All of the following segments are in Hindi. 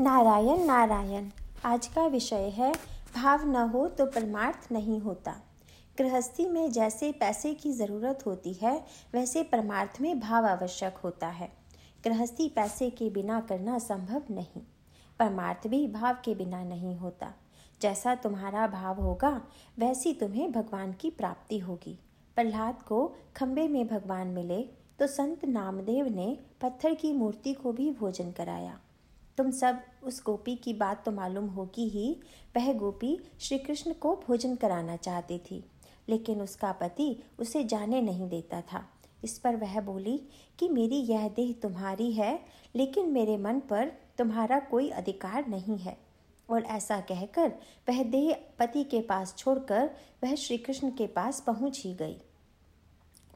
नारायण नारायण, आज का विषय है, भाव न हो तो परमार्थ नहीं होता। गृहस्थी में जैसे पैसे की ज़रूरत होती है, वैसे परमार्थ में भाव आवश्यक होता है। गृहस्थी पैसे के बिना करना संभव नहीं। परमार्थ भी भाव के बिना नहीं होता। जैसा तुम्हारा भाव होगा, वैसी तुम्हें भगवान की प्राप्ति होगी। प्रहलाद को खम्बे में भगवान मिले तो संत नामदेव ने पत्थर की मूर्ति को भी भोजन कराया। तुम सब उस गोपी की बात तो मालूम होगी ही। वह गोपी श्री कृष्ण को भोजन कराना चाहती थी, लेकिन उसका पति उसे जाने नहीं देता था। इस पर वह बोली कि मेरी यह देह तुम्हारी है, लेकिन मेरे मन पर तुम्हारा कोई अधिकार नहीं है। और ऐसा कहकर वह देह पति के पास छोड़कर वह श्री कृष्ण के पास पहुँच ही गई।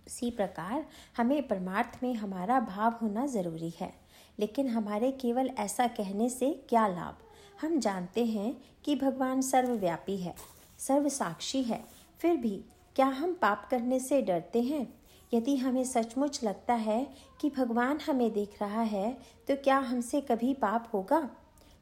उसी प्रकार हमें परमार्थ में हमारा भाव होना ज़रूरी है। लेकिन हमारे केवल ऐसा कहने से क्या लाभ? हम जानते हैं कि भगवान सर्वव्यापी है सर्व साक्षी है। फिर भी क्या हम पाप करने से डरते हैं? यदि हमें सचमुच लगता है कि भगवान हमें देख रहा है तो क्या हमसे कभी पाप होगा?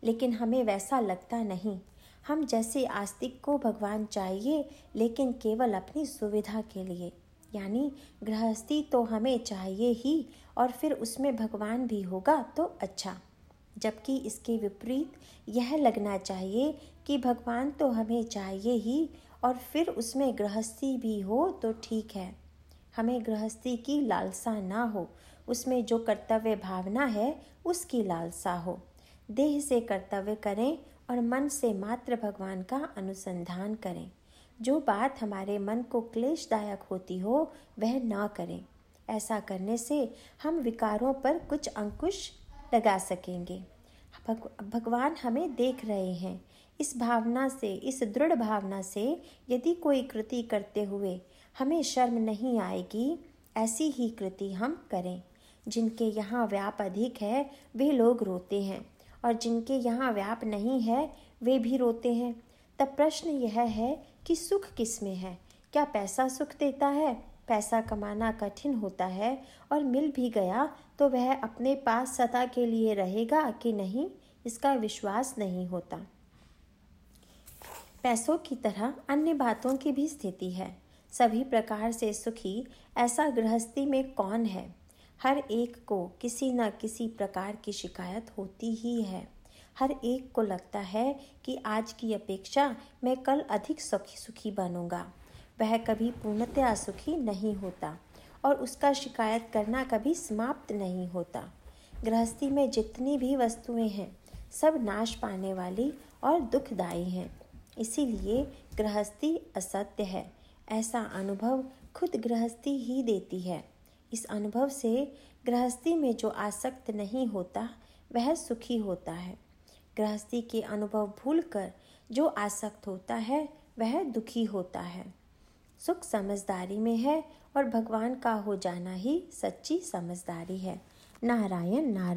लेकिन हमें वैसा लगता नहीं। हम जैसे आस्तिक को भगवान चाहिए, लेकिन केवल अपनी सुविधा के लिए। यानी गृहस्थी तो हमें चाहिए ही और फिर उसमें भगवान भी होगा तो अच्छा। जबकि इसके विपरीत यह लगना चाहिए कि भगवान तो हमें चाहिए ही और फिर उसमें गृहस्थी भी हो तो ठीक है। हमें गृहस्थी की लालसा ना हो, उसमें जो कर्तव्य भावना है उसकी लालसा हो। देह से कर्तव्य करें और मन से मात्र भगवान का अनुसंधान करें। जो बात हमारे मन को क्लेशदायक होती हो, वह ना करें। ऐसा करने से हम विकारों पर कुछ अंकुश लगा सकेंगे। भगवान हमें देख रहे हैं। इस भावना से, इस दृढ़ भावना से यदि कोई कृति करते हुए हमें शर्म नहीं आएगी, ऐसी ही कृति हम करें। जिनके यहाँ व्याप अधिक है, वे लोग रोते हैं। और जिनके यहाँ व्याप नहीं है, वे भी रोते हैं। तब प्रश्न यह है कि सुख किसमें है? क्या पैसा सुख देता है? पैसा कमाना कठिन होता है और मिल भी गया तो वह अपने पास सदा के लिए रहेगा कि नहीं? इसका विश्वास नहीं होता। पैसों की तरह अन्य बातों की भी स्थिति है। सभी प्रकार से सुखी ऐसा गृहस्थी में कौन है? हर एक को किसी न किसी प्रकार की शिकायत होती ही है। हर एक को लगता है कि आज की अपेक्षा मैं कल अधिक सुखी सुखी बनूँगा। वह कभी पूर्णतया सुखी नहीं होता और उसका शिकायत करना कभी समाप्त नहीं होता। गृहस्थी में जितनी भी वस्तुएँ हैं, सब नाश पाने वाली और दुखदायी हैं। इसीलिए गृहस्थी असत्य है। ऐसा अनुभव खुद गृहस्थी ही देती है। इस अनुभव से गृहस्थी में जो आसक्त नहीं होता, वह सुखी होता है। गृहस्थी के अनुभव भूलकर जो आसक्त होता है, वह दुखी होता है। सुख समझदारी में है और भगवान का हो जाना ही सच्ची समझदारी है। नारायण नारायण।